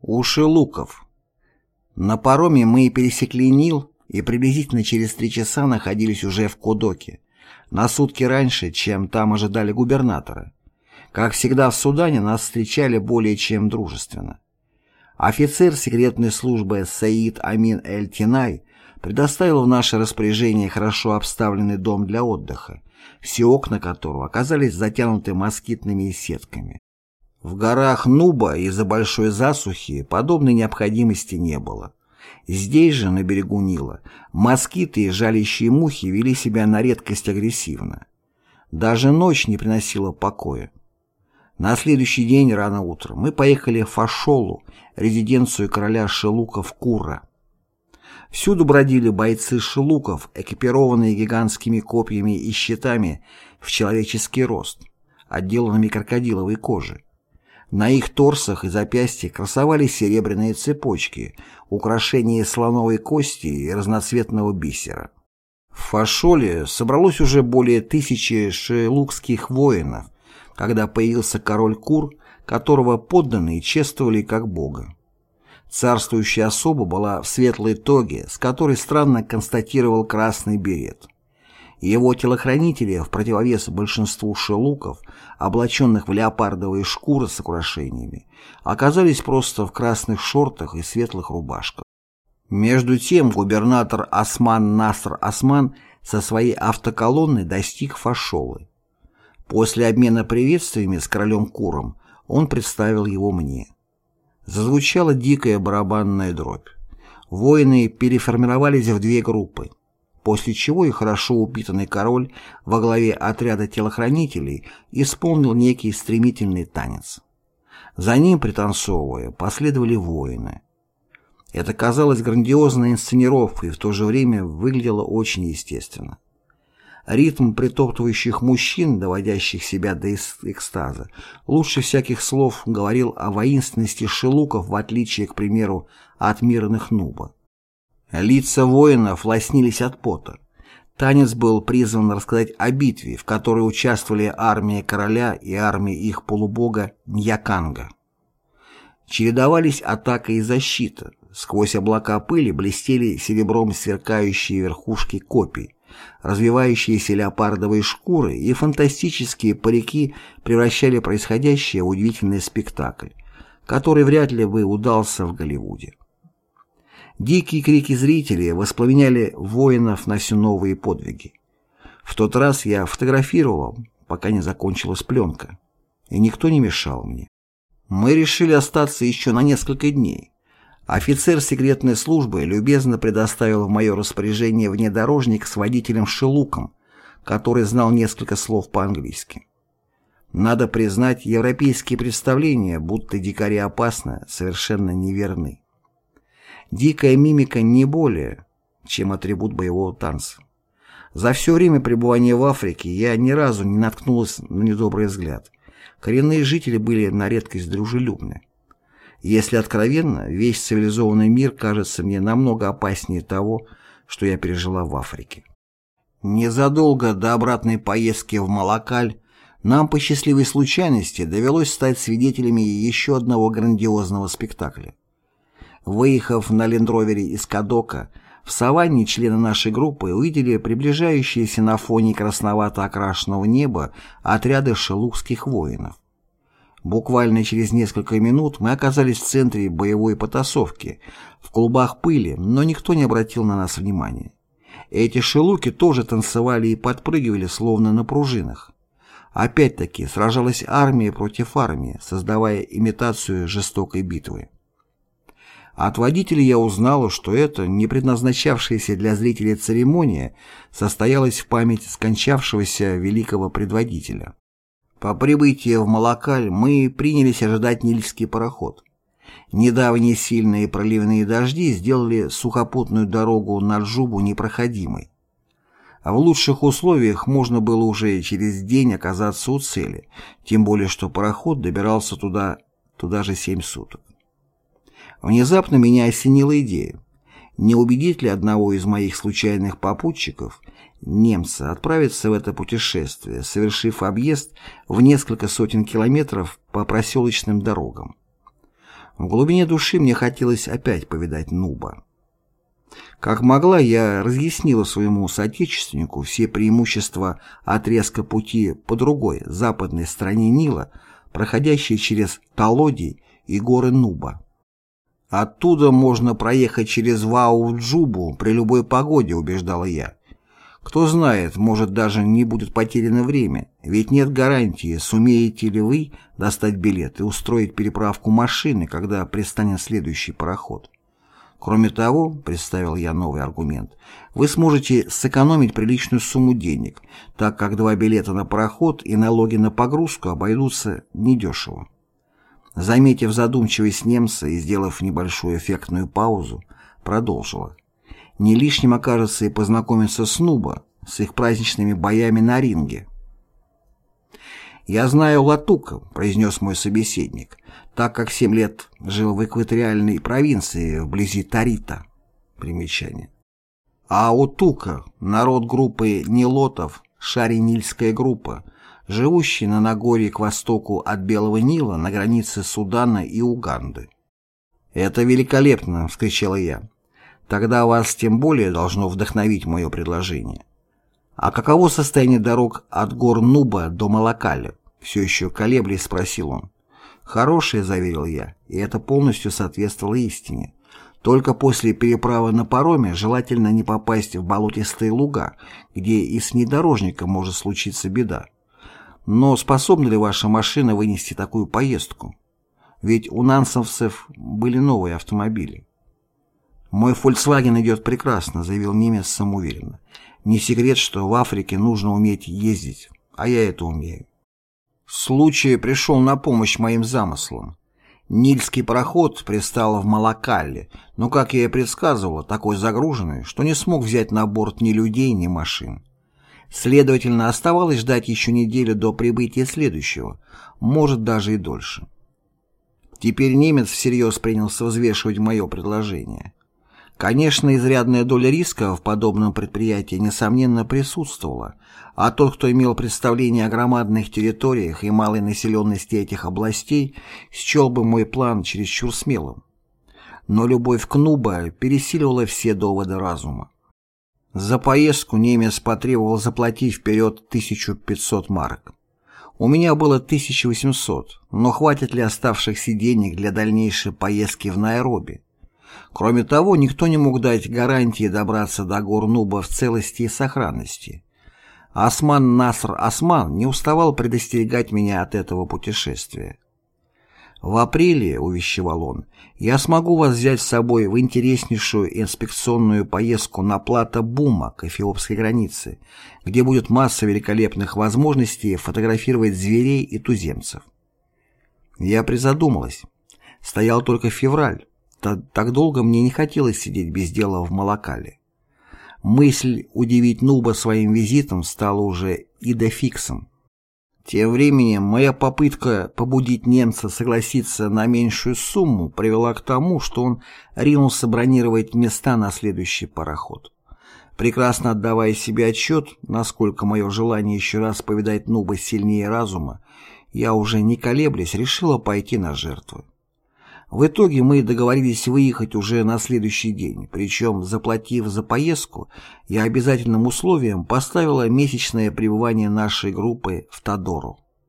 Уши луков. На пароме мы пересекли Нил и приблизительно через три часа находились уже в Кудоке, на сутки раньше, чем там ожидали губернатора. Как всегда в Судане нас встречали более чем дружественно. Офицер секретной службы Саид Амин Эль-Тинай предоставил в наше распоряжение хорошо обставленный дом для отдыха, все окна которого оказались затянуты москитными сетками. В горах Нуба из-за большой засухи подобной необходимости не было. Здесь же, на берегу Нила, москиты и жалящие мухи вели себя на редкость агрессивно. Даже ночь не приносила покоя. На следующий день рано утром мы поехали в Фашолу, резиденцию короля Шелуков Кура. Всюду бродили бойцы шелуков, экипированные гигантскими копьями и щитами в человеческий рост, отделанными крокодиловой кожей. На их торсах и запястьях красовались серебряные цепочки, украшения слоновой кости и разноцветного бисера. В Фашоле собралось уже более тысячи шелукских воинов, когда появился король Кур, которого подданные чествовали как бога. Царствующая особа была в светлой тоге, с которой странно констатировал красный берет. Его телохранители, в противовес большинству шелуков, облаченных в леопардовые шкуры с украшениями, оказались просто в красных шортах и светлых рубашках. Между тем губернатор Осман Наср Осман со своей автоколонной достиг Фашолы. После обмена приветствиями с королем Куром он представил его мне. Зазвучала дикая барабанная дробь. Воины переформировались в две группы после чего и хорошо упитанный король во главе отряда телохранителей исполнил некий стремительный танец. За ним, пританцовывая, последовали воины. Это казалось грандиозной инсценировкой и в то же время выглядело очень естественно. Ритм притоптывающих мужчин, доводящих себя до экстаза, лучше всяких слов говорил о воинственности шелуков в отличие, к примеру, от мирных нуба. Лица воинов лоснились от пота. Танец был призван рассказать о битве, в которой участвовали армия короля и армия их полубога Ньяканга. Чередовались атака и защита. Сквозь облака пыли блестели серебром сверкающие верхушки копий. Развивающиеся леопардовые шкуры и фантастические парики превращали происходящее в удивительный спектакль, который вряд ли бы удался в Голливуде. Дикие крики зрителей воспламеняли воинов на все новые подвиги. В тот раз я фотографировал, пока не закончилась пленка, и никто не мешал мне. Мы решили остаться еще на несколько дней. Офицер секретной службы любезно предоставил в мое распоряжение внедорожник с водителем Шелуком, который знал несколько слов по-английски. Надо признать, европейские представления, будто дикари опасны, совершенно неверны. Дикая мимика не более, чем атрибут боевого танца. За все время пребывания в Африке я ни разу не наткнулась на недобрый взгляд. Коренные жители были на редкость дружелюбны. Если откровенно, весь цивилизованный мир кажется мне намного опаснее того, что я пережила в Африке. Незадолго до обратной поездки в Малакаль нам по счастливой случайности довелось стать свидетелями еще одного грандиозного спектакля. Выехав на лендровере из Кадока, в саванне члены нашей группы увидели приближающиеся на фоне красновато окрашенного неба отряды шелукских воинов. Буквально через несколько минут мы оказались в центре боевой потасовки, в клубах пыли, но никто не обратил на нас внимания. Эти шелуки тоже танцевали и подпрыгивали, словно на пружинах. Опять-таки сражалась армия против армии, создавая имитацию жестокой битвы. От водителя я узнала, что это, не предназначавшаяся для зрителей церемония, состоялась в память скончавшегося великого предводителя. По прибытии в Малакаль мы принялись ожидать Нильский пароход. Недавние сильные проливные дожди сделали сухопутную дорогу на Джубу непроходимой. А в лучших условиях можно было уже через день оказаться у цели, тем более что пароход добирался туда, туда же семь суток. Внезапно меня осенила идея. Не убедить ли одного из моих случайных попутчиков, немца, отправиться в это путешествие, совершив объезд в несколько сотен километров по проселочным дорогам? В глубине души мне хотелось опять повидать Нуба. Как могла, я разъяснила своему соотечественнику все преимущества отрезка пути по другой, западной стороне Нила, проходящей через Талоди и горы Нуба. Оттуда можно проехать через Вау-Джубу при любой погоде, убеждала я. Кто знает, может даже не будет потеряно время, ведь нет гарантии, сумеете ли вы достать билет и устроить переправку машины, когда пристанет следующий пароход. Кроме того, представил я новый аргумент, вы сможете сэкономить приличную сумму денег, так как два билета на пароход и налоги на погрузку обойдутся недешево. Заметив задумчивость немца и сделав небольшую эффектную паузу, продолжила. Не лишним окажется и познакомиться с Нуба, с их праздничными боями на ринге. «Я знаю Латука», — произнес мой собеседник, так как семь лет жил в экваториальной провинции вблизи Тарита. Примечание. А Утука — народ группы Нилотов, Шаринильская группа, живущий на Нагорье к востоку от Белого Нила на границе Судана и Уганды. «Это великолепно!» — вскричала я. «Тогда вас тем более должно вдохновить мое предложение». «А каково состояние дорог от гор Нуба до Малакали?» Все еще колеблясь спросил он. «Хорошее», — заверил я, и это полностью соответствовало истине. Только после переправы на пароме желательно не попасть в болотистые луга, где и с внедорожником может случиться беда. Но способна ли ваша машина вынести такую поездку? Ведь у нансовцев были новые автомобили. «Мой Volkswagen идет прекрасно», — заявил немец самоуверенно. «Не секрет, что в Африке нужно уметь ездить, а я это умею». Случай пришел на помощь моим замыслам. Нильский пароход пристал в Малакалле, но, как я и предсказывала, такой загруженный, что не смог взять на борт ни людей, ни машин. Следовательно, оставалось ждать еще неделю до прибытия следующего, может даже и дольше. Теперь немец всерьез принялся взвешивать мое предложение. Конечно, изрядная доля риска в подобном предприятии несомненно присутствовала, а тот, кто имел представление о громадных территориях и малой населенности этих областей, счел бы мой план чересчур смелым. Но любовь к Нуба пересиливала все доводы разума. За поездку немец потребовал заплатить вперед 1500 марок. У меня было 1800, но хватит ли оставшихся денег для дальнейшей поездки в Найроби? Кроме того, никто не мог дать гарантии добраться до гор Нуба в целости и сохранности. Осман Наср Осман не уставал предостерегать меня от этого путешествия. «В апреле, — увещевал он, — я смогу вас взять с собой в интереснейшую инспекционную поездку на плато Бума к эфиопской границе, где будет масса великолепных возможностей фотографировать зверей и туземцев». Я призадумалась. Стоял только февраль. Так долго мне не хотелось сидеть без дела в Малакале. Мысль удивить Нуба своим визитом стала уже идофиксом. Тем временем моя попытка побудить немца согласиться на меньшую сумму привела к тому, что он ринулся бронировать места на следующий пароход. Прекрасно отдавая себе отчет, насколько мое желание еще раз повидать Нуба сильнее разума, я уже не колеблясь решила пойти на жертву. В итоге мы договорились выехать уже на следующий день, причем, заплатив за поездку, я обязательным условием поставила месячное пребывание нашей группы в Тодору.